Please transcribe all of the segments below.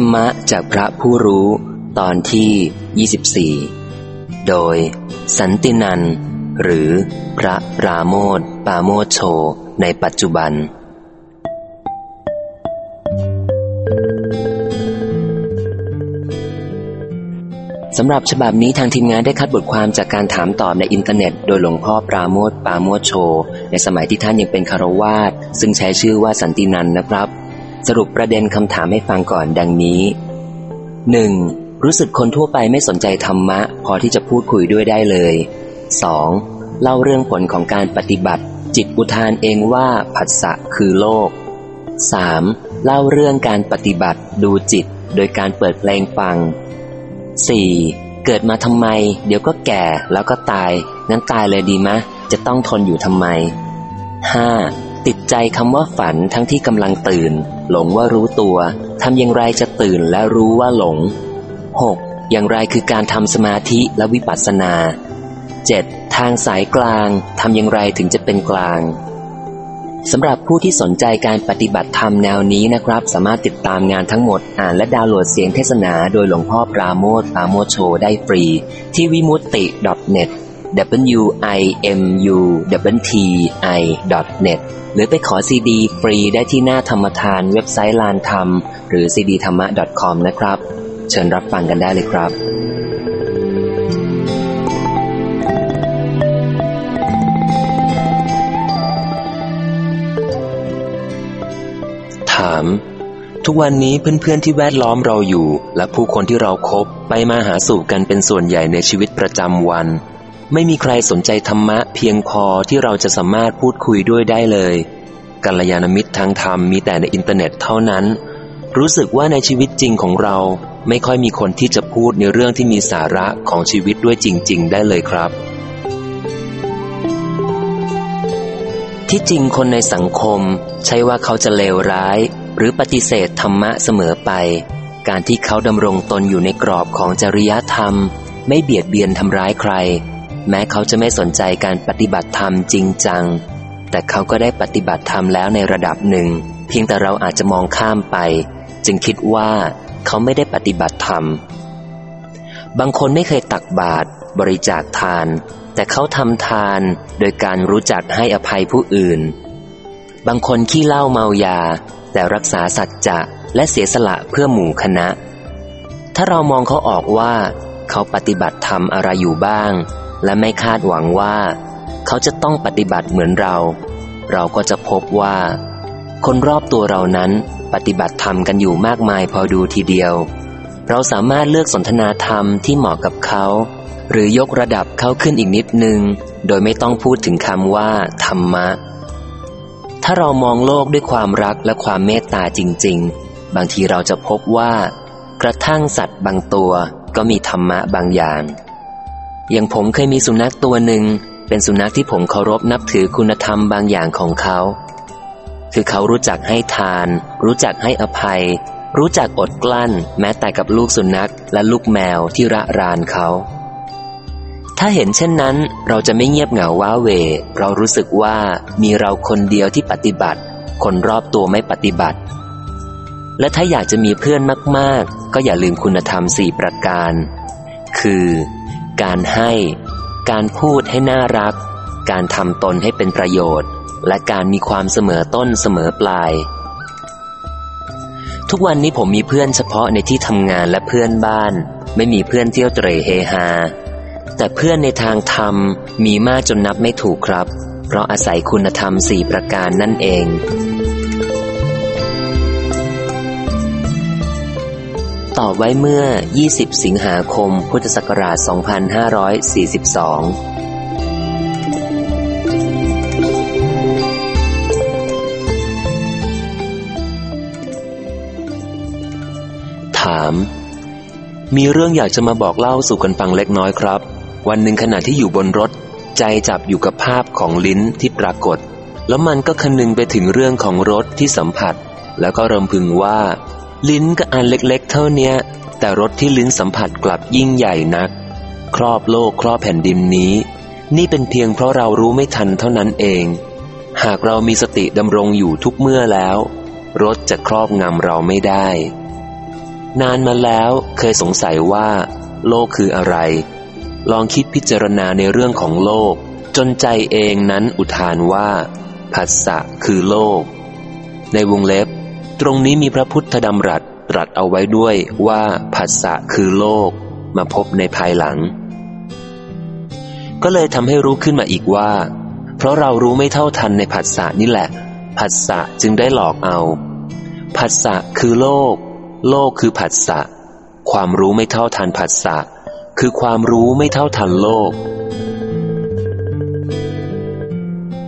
ธรรมะจากพระผู้รู้ตอนที่ 24 โดย สันตินันท์ หรือพระปราโมทย์ปาโมชโช ในปัจจุบัน สำหรับฉบับนี้ทางทีมงานได้คัดบทความจากการถามตอบในอินเทอร์เน็ต โดยหลวงพ่อปราโมทย์ปาโมชโช ในสมัยที่ท่านยังเป็นฆราวาสซึ่งใช้ชื่อว่าสันตินันนะครับ สรุปประเด็นคำถามให้ฟังก่อนดังนี้ 1. รู้สึกคนทั่วไปไม่สนใจธรรมะ พอที่จะพูดคุยด้วยได้เลย 2. เล่าเรื่องผลของการปฏิบัติ จิตอุทานเองว่าผัสสะคือโลก 3. เล่าเรื่องการปฏิบัติดูจิต โดยการเปิดเพลงฟัง 4. เกิดมาทำไม เดี๋ยวก็แก่แล้วก็ตาย งั้นตายเลยดีมะ จะต้องทนอยู่ทำไม 5. ติดใจคำว่าฝันทั้งที่กำลังตื่น หลงว่ารู้ตัวทำอย่างไรจะตื่นและรู้ว่าหลง 6. อย่างไรคือการทำสมาธิและวิปัสสนา 7. ทางสายกลางทำอย่างไรถึงจะเป็นกลางสำหรับผู้ที่สนใจการปฏิบัติธรรมแนวนี้นะครับ สามารถติดตามงานทั้งหมดอ่านและดาวน์โหลดเสียงเทศนา โดยหลวงพ่อปราโมทปราโมทโชได้ฟรี ที่วิมุตติ .net w i m u t i .net หรือไปขอซีดีฟรีได้ที่หน้าธรรมทานเว็บไซต์ลานธรรม หรือ cd ธรรมะ .com นะครับ เชิญรับฟังกันได้เลยครับามทุกวันนี้เพื่อนๆที่แวดล้อมเราอยู่ และผู้คนที่เราคบไปมาหาสู่กันเป็นส่วนใหญ่ในชีวิตประจำวัน ไม่มีใครสนใจธรรมะเพียงพอที่เราจะสามารถพูดคุยด้วยได้เลยกัลยาณมิตรทางธรรมมีแต่ในอินเทอร์เน็ตเท่านั้น รู้สึกว่าในชีวิตจริงของเราไม่ค่อยมีคนที่จะพูดในเรื่องที่มีสาระของชีวิตด้วยจริง ๆ ได้เลยครับ ที่จริงคนในสังคม ใช่ว่าเขาจะเลวร้าย หรือปฏิเสธธรรมะเสมอไป การที่เขาดำรงตนอยู่ในกรอบของจริยธรรม ไม่เบียดเบียนทำร้ายใคร แม้เขาจะไม่สนใจการปฏิบัติธรรมจริงจัง แต่เขาก็ได้ปฏิบัติธรรมแล้วในระดับหนึ่ง เพียงแต่เราอาจจะมองข้ามไป จึงคิดว่าเขาไม่ได้ปฏิบัติธรรม บางคนไม่เคยตักบาตรบริจาคทาน แต่เขาทำทานโดยการรู้จักให้อภัยผู้อื่น บางคนขี้เล่าเมายา แต่รักษาสัจจะและเสียสละเพื่อหมู่คณะ ถ้าเรามองเขาออกว่า เขาปฏิบัติธรรมอะไรอยู่บ้าง และไม่คาดหวังว่า เขาจะต้องปฏิบัติเหมือนเรา เราก็จะพบว่า คนรอบตัวเรานั้นปฏิบัติธรรมกันอยู่มากมายพอดูทีเดียว เราสามารถเลือกสนทนาธรรมที่เหมาะกับเขา หรือยกระดับเขาขึ้นอีกนิดนึง โดยไม่ต้องพูดถึงคำว่า ธรรมะ ถ้าเรามองโลกด้วยความรักและความเมตตาจริง ๆ บางทีเราจะพบว่า กระทั่งสัตว์บางตัวก็มีธรรมะบางอย่าง อย่างผมเคยมีสุนัขตัวหนึ่ง เป็นสุนัขที่ผมเคารพนับถือคุณธรรมบางอย่างของเขา คือเขารู้จักให้ทาน รู้จักให้อภัย รู้จักอดกลั้น แม้แต่กับลูกสุนัขและลูกแมวที่ระรานเขา ถ้าเห็นเช่นนั้น เราจะไม่เงียบเหงาว้าเว เรารู้สึกว่ามีเราคนเดียวที่ปฏิบัติ คนรอบตัวไม่ปฏิบัติ และถ้าอยากจะมีเพื่อนมาก ๆ ก็อย่าลืมคุณธรรมสี่ประการ คือ การให้ การพูดให้น่ารัก การทำตนให้เป็นประโยชน์ และการมีความเสมอต้นเสมอปลาย ทุกวันนี้ผมมีเพื่อนเฉพาะในที่ทำงานและเพื่อนบ้าน ไม่มีเพื่อนเที่ยวเตร่เฮฮา แต่เพื่อนในทางธรรมมีมากจนนับไม่ถูกครับ เพราะอาศัยคุณธรรมสี่ประการนั่นเอง ต่อไว้เมื่อ 20 สิงหาคม พุทธศักราช 2542ถามมีเรื่องอยากจะมาบอกเล่าสู่กันฟังเล็กน้อยครับ วันหนึ่งขณะที่อยู่บนรถ ใจจับอยู่กับภาพของลิ้นที่ปรากฏ แล้วมันก็คนึงไปถึงเรื่องของรถที่สัมผัส แล้วก็รำพึงว่า ลิ้นก็อันเล็กๆ เท่าเนี้ย แต่รถที่ลิ้นสัมผัสกลับยิ่งใหญ่นัก ครอบโลกครอบแผ่นดินนี้ นี่เป็นเพียงเพราะเรารู้ไม่ทันเท่านั้นเอง หากเรามีสติดำรงอยู่ทุกเมื่อแล้วรถจะครอบงำเราไม่ได้ นานมาแล้วเคยสงสัยว่า โลกคืออะไร ลองคิดพิจารณาในเรื่องของโลก จนใจเองนั้นอุทานว่า ผัสสะคือโลก ในวงเล็บ ตรงนี้มีพระพุทธดำรัสตรัสเอาไว้ด้วยว่าผัสสะคือโลกมาพบในภายหลัง ก็เลยทำให้รู้ขึ้นมาอีกว่า เพราะเรารู้ไม่เท่าทันในผัสสะนี่แหละ ผัสสะจึงได้หลอกเอา ผัสสะคือโลก โลกคือผัสสะ ความรู้ไม่เท่าทันผัสสะ คือความรู้ไม่เท่าทันโลก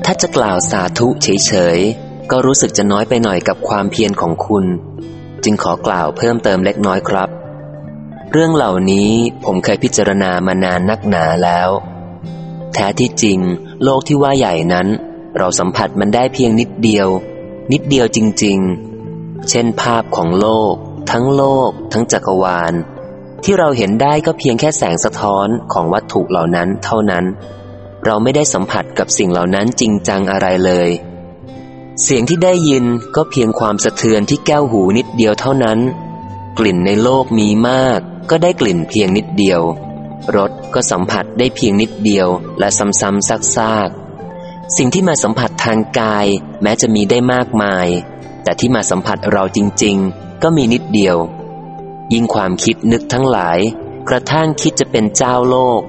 ถ้าจะกล่าวสาธุเฉยๆ ก็รู้สึกจะน้อยไปหน่อยกับความเพียรของคุณ จึงขอกล่าวเพิ่มเติมเล็กน้อยครับ เรื่องเหล่านี้ผมเคยพิจารณามานานนักหนาแล้ว แท้ที่จริง โลกที่ว่าใหญ่นั้น เราสัมผัสมันได้เพียงนิดเดียว นิดเดียวจริง ๆ เช่นภาพของโลก ทั้งโลก ทั้งจักรวาล ที่เราเห็นได้ก็เพียงแค่แสงสะท้อนของวัตถุเหล่านั้นเท่านั้น เราไม่ได้สัมผัสกับสิ่งเหล่านั้นจริงจังอะไรเลย เสียงที่ได้ยินก็เพียงความสะเทือนที่แก้วหูนิดเดียวเท่านั้น กลิ่นในโลกมีมาก ก็ได้กลิ่นเพียงนิดเดียว รสก็สัมผัสได้เพียงนิดเดียว และซ้ำๆซากๆ สิ่งที่มาสัมผัสทางกาย แม้จะมีได้มากมาย แต่ที่มาสัมผัสเราจริง ๆ ก็มีนิดเดียว ยิ่งความคิดนึกทั้งหลาย กระทั่งคิดจะเป็นเจ้าโลก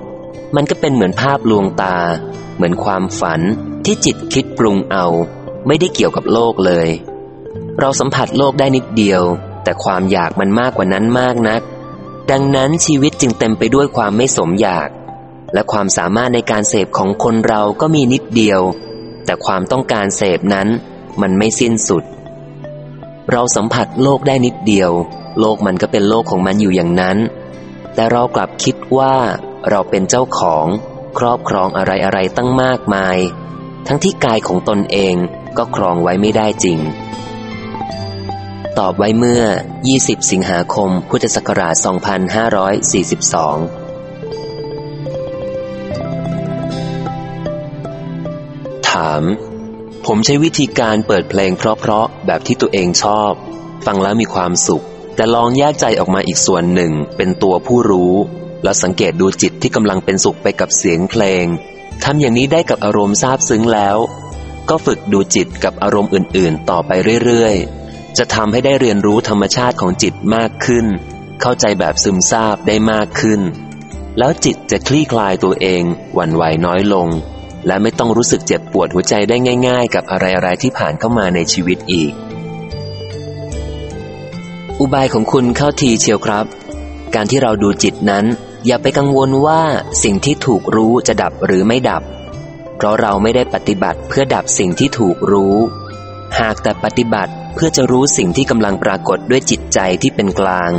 มันก็เป็นเหมือนภาพลวงตา เหมือนความฝันที่จิตคิดปรุงเอา ไม่ได้เกี่ยวกับโลกเลย เราสัมผัสโลกได้นิดเดียว แต่ความอยากมันมากกว่านั้นมากนัก ดังนั้นชีวิตจึงเต็มไปด้วยความไม่สมอยาก และความสามารถในการเสพของคนเราก็มีนิดเดียว แต่ความต้องการเสพนั้นมันไม่สิ้นสุด เราสัมผัสโลกได้นิดเดียว โลกมันก็เป็นโลกของมันอยู่อย่างนั้น แต่เรากลับคิดว่าเราเป็นเจ้าของ ครอบครองอะไรอะไรตั้งมากมาย ทั้งที่กายของตนเอง ก็ครองไว้ไม่ได้จริง ตอบไว้เมื่อ 20 สิงหาคม พุทธศักราช 2542ถาม ผมใช้วิธีการเปิดเพลงเพราะๆแบบที่ตัวเองชอบ ฟังแล้วมีความสุข แต่ลองแยกใจออกมาอีกส่วนหนึ่งเป็นตัวผู้รู้ แล้วสังเกตดูจิตที่กำลังเป็นสุขไปกับเสียงเพลงทำอย่างนี้ได้กับอารมณ์ซาบซึ้งแล้ว ก็ฝึกดูจิตกับอารมณ์อื่น ๆ ต่อไปเรื่อย ๆ จะทำให้ได้เรียนรู้ธรรมชาติของจิตมากขึ้น เข้าใจแบบซึมซาบได้มากขึ้น แล้วจิตจะคลี่คลายตัวเองหวั่นไหวน้อยลง และไม่ต้องรู้สึกเจ็บปวดหัวใจได้ง่าย ๆ กับอะไรๆที่ผ่านเข้ามาในชีวิตอีก อุบายของคุณเข้าทีเชียวครับ การที่เราดูจิตนั้น อย่าไปกังวลว่าสิ่งที่ถูกรู้จะดับหรือไม่ดับ ราะเราไม่ได้ปฏิบัติเพื่อดับสิ่งที่ถูกรู้ หากแต่ปฏิบัติเพื่อจะรู้สิ่งที่กำลังปรากฏด้วยจิตใจที่เป็นกลาง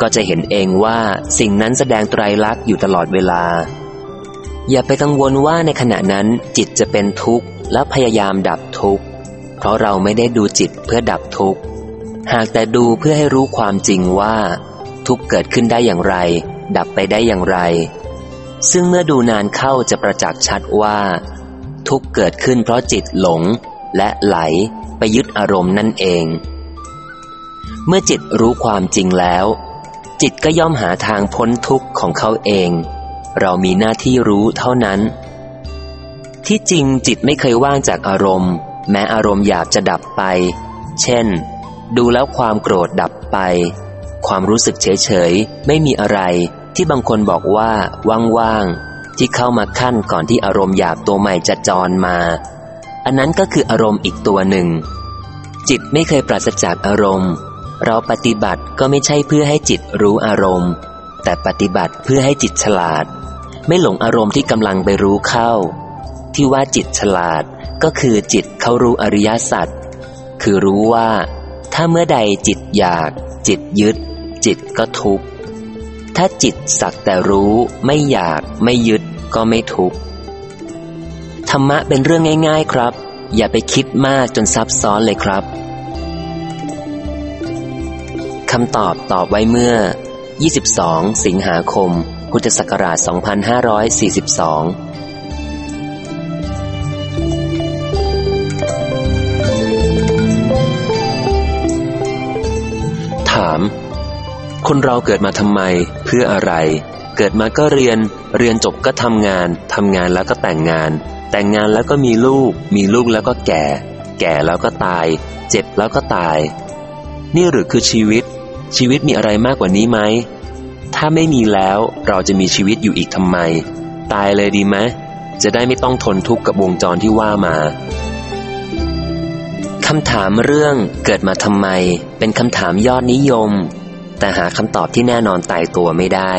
ก็จะเห็นเองว่าสิ่งนั้นแสดงไตรลักษณ์อยู่ตลอดเวลา อย่าไปกังวลว่าในขณะนั้นจิตจะเป็นทุกข์และพยายามดับทุกข์ เพราะเราไม่ได้ดูจิตเพื่อดับทุกข์ หากแต่ดูเพื่อให้รู้ความจริงว่า ทุกข์เกิดขึ้นได้อย่างไร ดับไปได้อย่างไร ซึ่งเมื่อดูนานเข้าจะประจักษ์ชัดว่า ทุกเกิดขึ้นเพราะจิตหลงและไหลไปยึดอารมณ์นั่นเอง เมื่อจิตรู้ความจริงแล้ว จิตก็ย่อมหาทางพ้นทุกข์ของเขาเอง เรามีหน้าที่รู้เท่านั้น ที่จริงจิตไม่เคยว่างจากอารมณ์ แม้อารมณ์หยาบจะดับไป เช่น ดูแล้วความโกรธดับไป ความรู้สึกเฉยๆไม่มีอะไรที่บางคนบอกว่าว่างๆ ที่เข้ามาขั้นก่อนที่อารมณ์หยาบตัวใหม่จะจรมา อันนั้นก็คืออารมณ์อีกตัวหนึ่ง จิตไม่เคยปราศจากอารมณ์ เราปฏิบัติก็ไม่ใช่เพื่อให้จิตรู้อารมณ์ แต่ปฏิบัติเพื่อให้จิตฉลาด ไม่หลงอารมณ์ที่กำลังไปรู้เข้า ที่ว่าจิตฉลาดก็คือจิตเขารู้อริยสัจคือรู้ว่า ถ้าเมื่อใดจิตอยาก จิตยึด จิตก็ทุกข์ ถ้าจิตสักแต่รู้ไม่อยากไม่ยึดก็ไม่ทุกข์ธรรมะเป็นเรื่องง่าย ๆครับ อย่าไปคิดมากจนซับซ้อนเลยครับคำตอบตอบไว้เมื่อ 22 สิงหาคม พุทธศักราช 2542ถาม คนเราเกิดมาทำไม เพื่ออะไร เกิดมาก็เรียน เรียนจบก็ทำงานทำงานแล้วก็แต่งงาน แต่งงานแล้วก็มีลูก มีลูกแล้วก็แก่ แก่แล้วก็ตาย เจ็บแล้วก็ตาย นี่หรือคือชีวิต ชีวิตมีอะไรมากกว่านี้ไหม ถ้าไม่มีแล้วเราจะมีชีวิตอยู่อีกทำไม ตายเลยดีไหมจะได้ไม่ต้องทนทุกข์กับวงจรที่ว่ามาคำถามเรื่องเกิดมาทำไม เป็นคำถามยอดนิยม แต่หาคำตอบที่แน่นอนตายตัวไม่ได้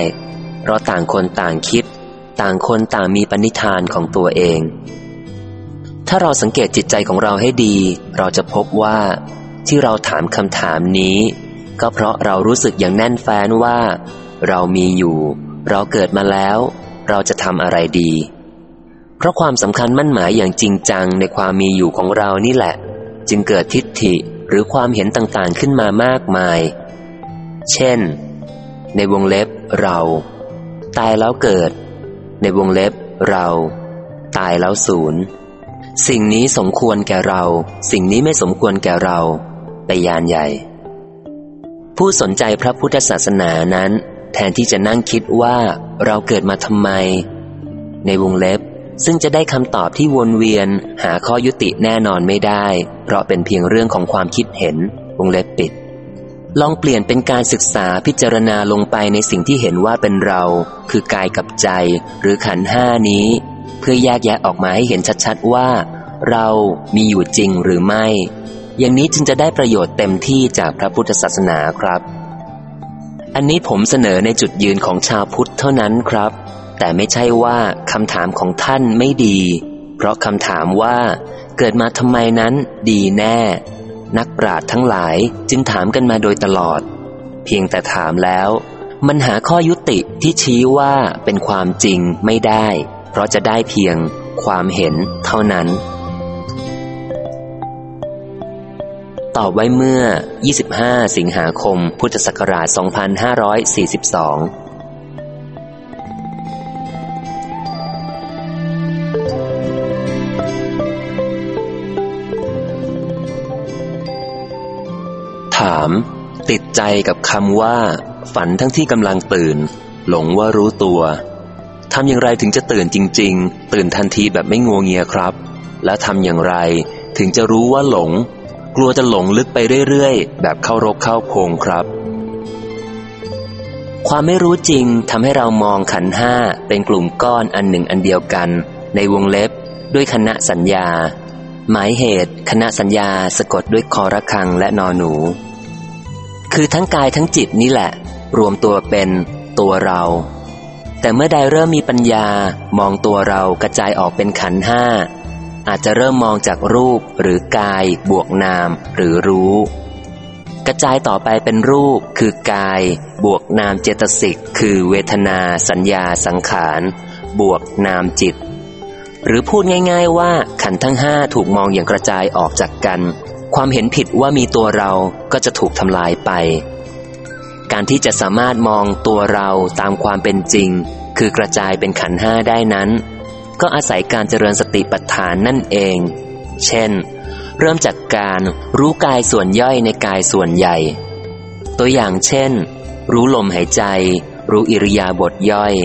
เพราะต่างคนต่างคิด ต่างคนต่างมีปณิธานของตัวเอง ถ้าเราสังเกตจิตใจของเราให้ดี เราจะพบว่าที่เราถามคำถามนี้ ก็เพราะเรารู้สึกอย่างแน่นแฟ้นว่า เรามีอยู่ เราเกิดมาแล้ว เราจะทำอะไรดี เพราะความสำคัญมั่นหมายอย่างจริงจังในความมีอยู่ของเรานี่แหละ จึงเกิดทิฏฐิหรือความเห็นต่างๆขึ้นมามากมาย เช่น ในวงเล็บเรา ตายแล้วเกิด ในวงเล็บเรา ตายแล้วศูนย์สิ่งนี้สมควรแก่เรา สิ่งนี้ไม่สมควรแก่เรา ไปยานใหญ่ ผู้สนใจพระพุทธศาสนานั้น แทนที่จะนั่งคิดว่าเราเกิดมาทำไม ในวงเล็บซึ่งจะได้คำตอบที่วนเวียนหาข้อยุติแน่นอนไม่ได้ เพราะเป็นเพียงเรื่องของความคิดเห็น วงเล็บปิด ลองเปลี่ยนเป็นการศึกษาพิจารณาลงไปในสิ่งที่เห็นว่าเป็นเรา คือกายกับใจ หรือขันห้านี้ เพื่อแยกแยะออกมาให้เห็นชัดๆว่า เรามีอยู่จริงหรือไม่ อย่างนี้จึงจะได้ประโยชน์เต็มที่จากพระพุทธศาสนาครับ อันนี้ผมเสนอในจุดยืนของชาวพุทธเท่านั้นครับ แต่ไม่ใช่ว่าคำถามของท่านไม่ดี เพราะคำถามว่า เกิดมาทำไมนั้นดีแน่ นักปราชญ์ทั้งหลายจึงถามกันมาโดยตลอด เพียงแต่ถามแล้ว มันหาข้อยุติที่ชี้ว่าเป็นความจริงไม่ได้ เพราะจะได้เพียงความเห็นเท่านั้น ตอบไว้เมื่อ 25 สิงหาคม พุทธศักราช 2542ามติดใจกับคำว่า ฝันทั้งที่กำลังตื่น หลงว่ารู้ตัวทำอย่างไรถึงจะตื่นจริง ๆ ตื่นทันทีแบบไม่งัวเงียครับ และทำอย่างไรถึงจะรู้ว่าหลง กลัวจะหลงลึกไปเรื่อยๆ แบบเข้ารกเข้าโพงครับ ความไม่รู้จริงทำให้เรามองขันห้าเป็นกลุ่มก้อนอันหนึ่งอันเดียวกัน ในวงเล็บ ด้วยคณะสัญญา หมายเหตุ คณะสัญญาสะกดด้วยคอระคังและนอหนู คือทั้งกายทั้งจิตนี่แหละ รวมตัวเป็นตัวเรา แต่เมื่อใดเริ่มมีปัญญามองตัวเรากระจายออกเป็นขันห้าอาจจะเริ่มมองจากรูปหรือกาย บวกนาม หรือรู้ กระจายต่อไปเป็นรูปคือกาย บวกนามเจตสิก คือเวทนา สัญญา สังขาร บวกนามจิต หรือพูดง่าย ๆ ว่าขันทั้งห้าถูกมองอย่างกระจายออกจากกัน ความเห็นผิดว่ามีตัวเราก็จะถูกทำลายไป การที่จะสามารถมองตัวเราตามความเป็นจริง คือกระจายเป็นขันห้าได้นั้น ก็อาศัยการเจริญสติปัฏฐานนั่นเอง เช่น เริ่มจากการรู้กายส่วนย่อยในกายส่วนใหญ่ ตัวอย่างเช่น รู้ลมหายใจ รู้อิริยาบถย่อย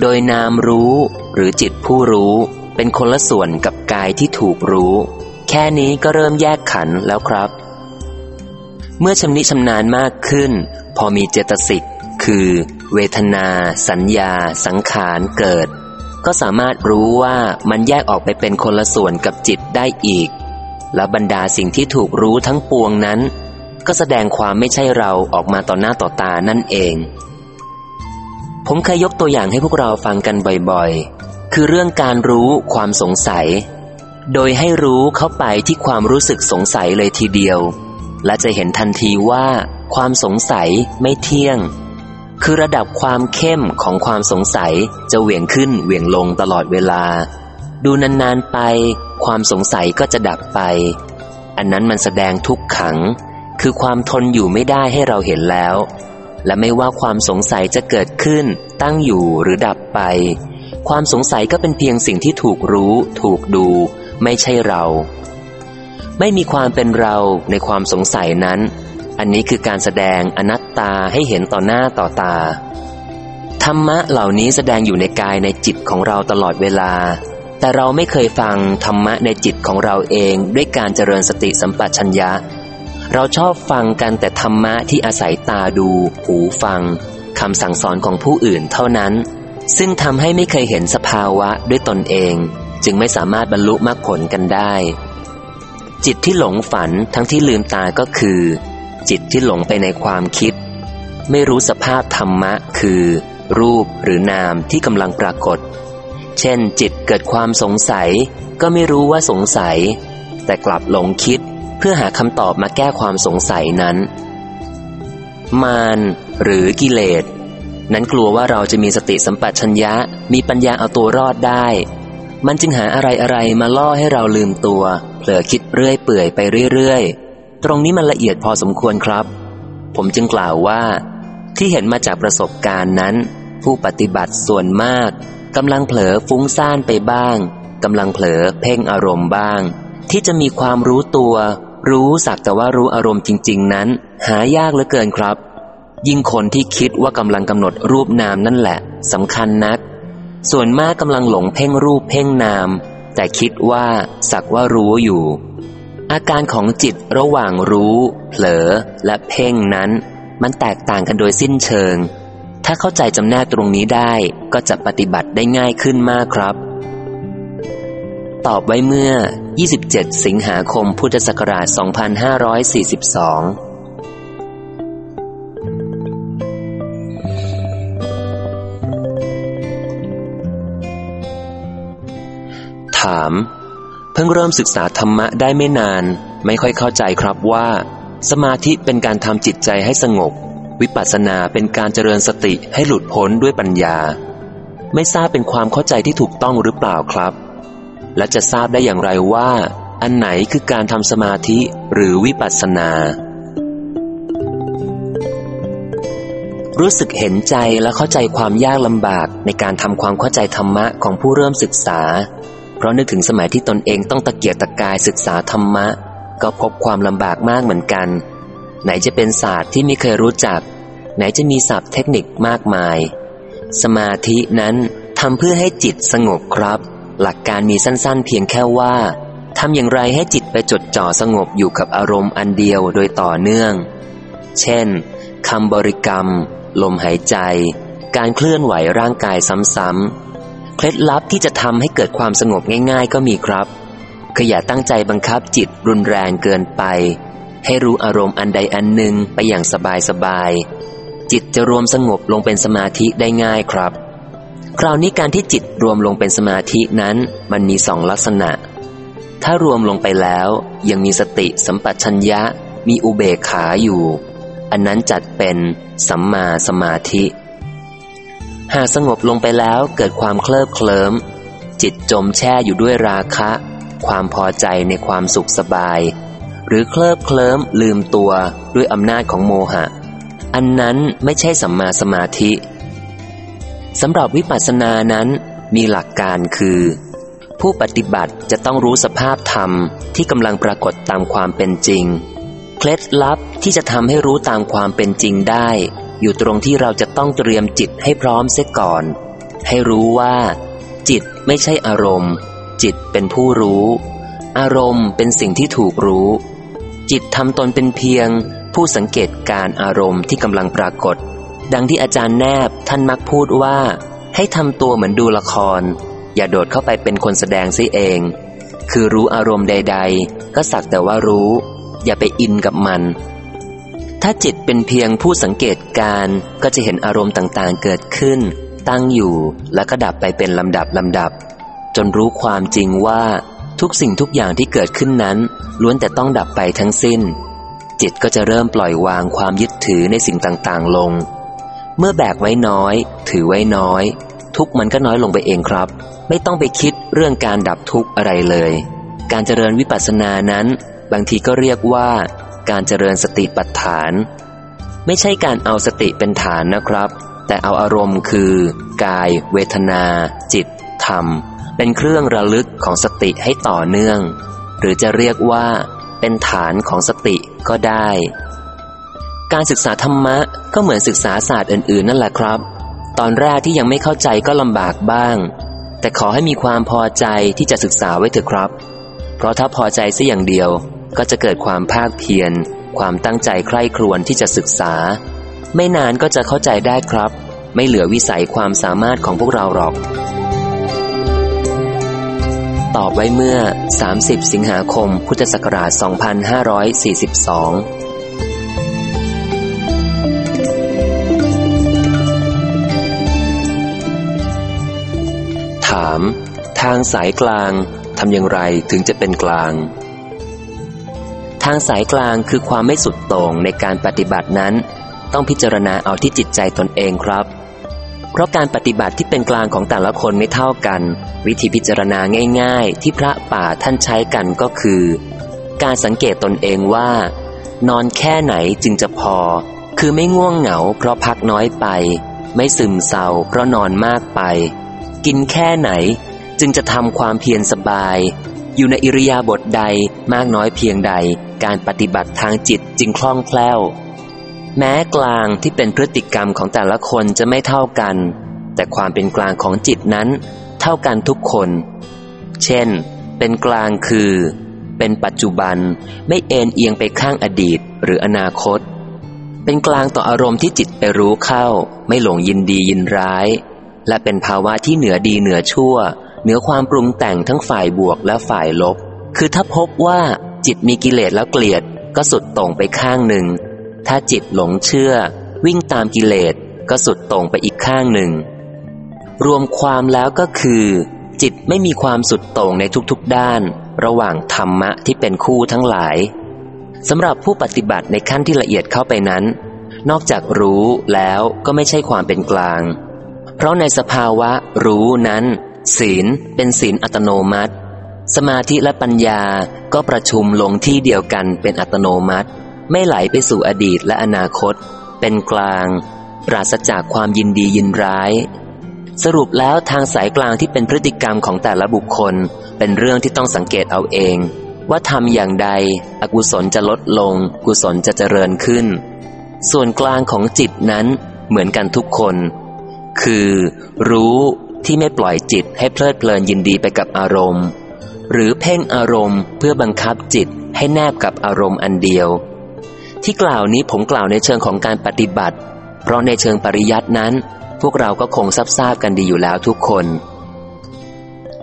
โดยนามรู้หรือจิตผู้รู้เป็นคนละส่วนกับกายที่ถูกรู้ แค่นี้ก็เริ่มแยกขันแล้วครับ เมื่อชำนิชำนาญมากขึ้น พอมีเจตสิกคือ เวทนา สัญญา สังขารเกิด ก็สามารถรู้ว่ามันแยกออกไปเป็นคนละส่วนกับจิตได้อีก และบรรดาสิ่งที่ถูกรู้ทั้งปวงนั้น ก็แสดงความไม่ใช่เราออกมาต่อหน้าต่อตานั่นเอง ผมเคยยกตัวอย่างให้พวกเราฟังกันบ่อยๆ คือเรื่องการรู้ความสงสัย โดยให้รู้เข้าไปที่ความรู้สึกสงสัยเลยทีเดียว และจะเห็นทันทีว่าความสงสัยไม่เที่ยง คือระดับความเข้มของความสงสัยจะเหวี่ยงขึ้นเหวี่ยงลงตลอดเวลา ดูนานๆไป ความสงสัยก็จะดับไป อันนั้นมันแสดงทุกขัง คือความทนอยู่ไม่ได้ให้เราเห็นแล้ว และไม่ว่าความสงสัยจะเกิดขึ้น ตั้งอยู่หรือดับไป ความสงสัยก็เป็นเพียงสิ่งที่ถูกรู้ ถูกดู ไม่ใช่เรา ไม่มีความเป็นเราในความสงสัยนั้น อันนี้คือการแสดงอนัตตาให้เห็นต่อหน้าต่อตา ธรรมะเหล่านี้แสดงอยู่ในกายในจิตของเราตลอดเวลา แต่เราไม่เคยฟังธรรมะในจิตของเราเองด้วยการเจริญสติสัมปชัญญะ เราชอบฟังกันแต่ธรรมะที่อาศัยตาดู หูฟังคำสั่งสอนของผู้อื่นเท่านั้น ซึ่งทำให้ไม่เคยเห็นสภาวะด้วยตนเอง จึงไม่สามารถบรรลุมรรคผลกันได้ จิตที่หลงฝันทั้งที่ลืมตาก็คือ จิตที่หลงไปในความคิด ไม่รู้สภาพธรรมะคือ รูปหรือนามที่กำลังปรากฏ เช่น จิตเกิดความสงสัย ก็ไม่รู้ว่าสงสัย แต่กลับหลงคิดเพื่อหาคำตอบมาแก้ความสงสัยนั้น มารหรือกิเลสนั้นกลัวว่าเราจะมีสติสัมปชัญญะมีปัญญาเอาตัวรอดได้ มันจึงหาอะไรอะไรมาล่อให้เราลืมตัวเผลอคิดเรื่อยเปื่อยไปเรื่อยๆ ตรงนี้มันละเอียดพอสมควรครับ ผมจึงกล่าวว่า ที่เห็นมาจากประสบการณ์นั้น ผู้ปฏิบัติส่วนมากกำลังเผลอฟุ้งซ่านไปบ้างกำลังเผลอเพ่งอารมณ์บ้าง ที่จะมีความรู้ตัว รู้สักแต่ว่ารู้อารมณ์จริง ๆ นั้น หายากเหลือเกินครับ ยิ่งคนที่คิดว่ากำลังกำหนดรูปนามนั่นแหละสำคัญนัก ส่วนมากกำลังหลงเพ่งรูปเพ่งนาม แต่คิดว่าสักว่ารู้อยู่ อาการของจิตระหว่างรู้ เผลอ และเพ่งนั้น มันแตกต่างกันโดยสิ้นเชิง ถ้าเข้าใจจำแนกตรงนี้ได้ก็จะปฏิบัติได้ง่ายขึ้นมากครับ ตอบไว้เมื่อ 27 สิงหาคมพุทธศักราช 2542 ถาม เพิ่งเริ่มศึกษาธรรมะได้ไม่นาน ไม่ค่อยเข้าใจครับว่า สมาธิเป็นการทำจิตใจให้สงบ วิปัสสนาเป็นการเจริญสติให้หลุดพ้นด้วยปัญญา ไม่ทราบเป็นความเข้าใจที่ถูกต้องหรือเปล่าครับ และจะทราบได้อย่างไรว่า อันไหนคือการทำสมาธิหรือวิปัสสนารู้สึกเห็นใจและเข้าใจความยากลำบากในการทำความเข้าใจธรรมะของผู้เริ่มศึกษา เพราะนึกถึงสมัยที่ตนเองต้องตะเกียกตะกายศึกษาธรรมะ ก็พบความลำบากมากเหมือนกัน ไหนจะเป็นศาสตร์ที่ไม่เคยรู้จัก ไหนจะมีศัพท์เทคนิคมากมาย สมาธินั้นทำเพื่อให้จิตสงบครับ หลักการมีสั้นๆ เพียงแค่ว่าทำอย่างไรให้จิตไปจดจ่อสงบอยู่กับอารมณ์อันเดียวโดยต่อเนื่อง เช่นคำบริกรรม ลมหายใจ การเคลื่อนไหวร่างกายซ้ำๆ ล็ดลับที่จะทำให้เกิดความสงบง่าย ๆ ก็มีครับ คืออย่าตั้งใจบังคับจิตรุนแรงเกินไป ให้รู้อารมณ์อันใดอันหนึ่งไปอย่างสบายๆ จิตจะรวมสงบลงเป็นสมาธิได้ง่ายครับ คราวนี้การที่จิตรวมลงเป็นสมาธินั้น มันมีสองลักษณะ ถ้ารวมลงไปแล้ว ยังมีสติสัมปชัญญะ มีอุเบกขาอยู่ อันนั้นจัดเป็นสัมมาสมาธิ หากสงบลงไปแล้วเกิดความเคลิบเคลิ้ม จิตจมแช่อยู่ด้วยราคะ ความพอใจในความสุขสบาย หรือเคลิบเคลิ้มลืมตัวด้วยอำนาจของโมหะ อันนั้นไม่ใช่สัมมาสมาธิสำหรับวิปัสสนานั้นมีหลักการคือ ผู้ปฏิบัติจะต้องรู้สภาพธรรมที่กำลังปรากฏตามความเป็นจริง เคล็ดลับที่จะทำให้รู้ตามความเป็นจริงได้ อยู่ตรงที่เราจะต้องเตรียมจิตให้พร้อมเสียก่อน ให้รู้ว่า จิตไม่ใช่อารมณ์ จิตเป็นผู้รู้ อารมณ์เป็นสิ่งที่ถูกรู้ จิตทำตนเป็นเพียง ผู้สังเกตการอารมณ์ที่กำลังปรากฏ ดังที่อาจารย์แนบท่านมักพูดว่า ให้ทำตัวเหมือนดูละคร อย่าโดดเข้าไปเป็นคนแสดงซิเอง คือรู้อารมณ์ใด ๆ ก็สักแต่ว่ารู้ อย่าไปอินกับมัน ถ้าจิตเป็นเพียงผู้สังเกตการก็จะเห็นอารมณ์ต่างๆ เกิดขึ้น ตั้งอยู่แล้วก็ดับไปเป็นลำดับลำดับ จนรู้ความจริงว่าทุกสิ่งทุกอย่างที่เกิดขึ้นนั้น ล้วนแต่ต้องดับไปทั้งสิ้น จิตก็จะเริ่มปล่อยวางความยึดถือในสิ่งต่างๆ ลง เมื่อแบกไว้น้อย ถือไว้น้อย ทุกมันก็น้อยลงไปเองครับ ไม่ต้องไปคิดเรื่องการดับทุกข์อะไรเลย การเจริญวิปัสสนานั้น บางทีก็เรียกว่า การเจริญสติปัฏฐาน ไม่ใช่การเอาสติเป็นฐานนะครับ แต่เอาอารมณ์คือ กาย เวทนา จิต ธรรม เป็นเครื่องระลึกของสติให้ต่อเนื่อง หรือจะเรียกว่า เป็นฐานของสติก็ได้ การศึกษาธรรมะก็เหมือนศึกษาศาสตร์อื่น ๆ นั่นแหละครับ ตอนแรกที่ยังไม่เข้าใจก็ลำบากบ้าง แต่ขอให้มีความพอใจที่จะศึกษาไว้เถอะครับ เพราะถ้าพอใจสัอย่างเดียว ก็จะเกิดความภาคเพียร ความตั้งใจใคร่ครวญที่จะศึกษา ไม่นานก็จะเข้าใจได้ครับ ไม่เหลือวิสัยความสามารถของพวกเราหรอก ตอบไว้เมื่อ 30 สิงหาคม พุทธศักราช 2542ถาม ทางสายกลางทำอย่างไรถึงจะเป็นกลาง ทางสายกลางคือความไม่สุดโต่งในการปฏิบัตินั้น ต้องพิจารณาเอาที่จิตใจตนเองครับ เพราะการปฏิบัติที่เป็นกลางของแต่ละคนไม่เท่ากัน วิธีพิจารณาง่าย ๆ ที่พระป่าท่านใช้กันก็คือ การสังเกตตนเองว่า นอนแค่ไหนจึงจะพอ คือไม่ง่วงเหงาเพราะพักน้อยไป ไม่ซึมเศร้าเพราะนอนมากไป กินแค่ไหนจึงจะทำความเพียรสบาย อยู่ในอิริยาบถใดมากน้อยเพียงใด การปฏิบัติทางจิตจึงคล่องแคล่ว แม้กลางที่เป็นพฤติกรรมของแต่ละคนจะไม่เท่ากัน แต่ความเป็นกลางของจิตนั้น เท่ากันทุกคน เช่น เป็นกลางคือ เป็นปัจจุบันไม่เอ็นเอียงไปข้างอดีตหรืออนาคต เป็นกลางต่ออารมณ์ที่จิตไปรู้เข้า ไม่หลงยินดียินร้าย และเป็นภาวะที่เหนือดีเหนือชั่ว เหนือความปรุงแต่งทั้งฝ่ายบวกและฝ่ายลบ คือถ้าพบว่า จิตมีกิเลสแล้วเกลียดก็สุดตรงไปข้างหนึ่ง ถ้าจิตหลงเชื่อ วิ่งตามกิเลสก็สุดตรงไปอีกข้างหนึ่ง รวมความแล้วก็คือ จิตไม่มีความสุดตรงในทุกๆด้าน ระหว่างธรรมะที่เป็นคู่ทั้งหลายสำหรับผู้ปฏิบัติในขั้นที่ละเอียดเข้าไปนั้น นอกจากรู้แล้วก็ไม่ใช่ความเป็นกลาง เพราะในสภาวะรู้นั้น ศีลเป็นศีลอัตโนมัติ สมาธิและปัญญาก็ประชุมลงที่เดียวกันเป็นอัตโนมัติ ไม่ไหลไปสู่อดีตและอนาคต เป็นกลาง ปราศจากความยินดียินร้าย สรุปแล้วทางสายกลางที่เป็นพฤติกรรมของแต่ละบุคคล เป็นเรื่องที่ต้องสังเกตเอาเอง ว่าทำอย่างใด อกุศลจะลดลง กุศลจะเจริญขึ้น ส่วนกลางของจิตนั้นเหมือนกันทุกคน คือ รู้ที่ไม่ปล่อยจิตให้เพลิดเพลินยินดีไปกับอารมณ์ หรือเพ่งอารมณ์เพื่อบังคับจิตให้แนบกับอารมณ์อันเดียว ที่กล่าวนี้ผมกล่าวในเชิงของการปฏิบัติ เพราะในเชิงปริยัตินั้น พวกเราก็คงทราบกันดีอยู่แล้วทุกคน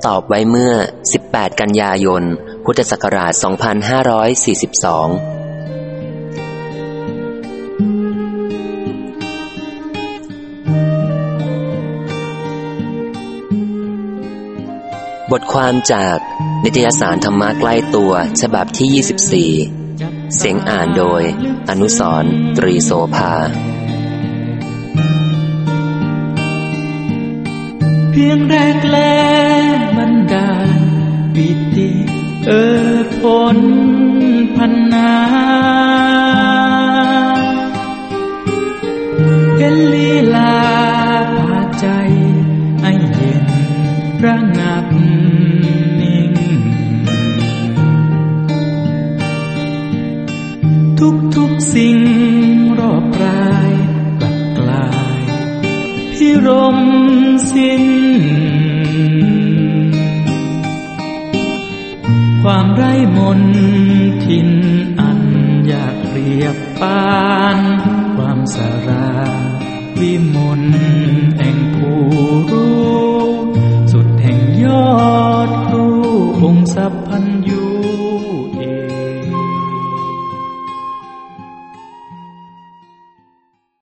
ตอบไว้เมื่อ 18 กันยายน พุทธศักราช 2542บทความจาก นิตยสารธรรมะใกล้ตัว ฉบับที่ 24 เสียงอ่านโดย อนุสรตรีโสภา เพียงแรกแลบันดาปิติเออผลพันนาเห็นลี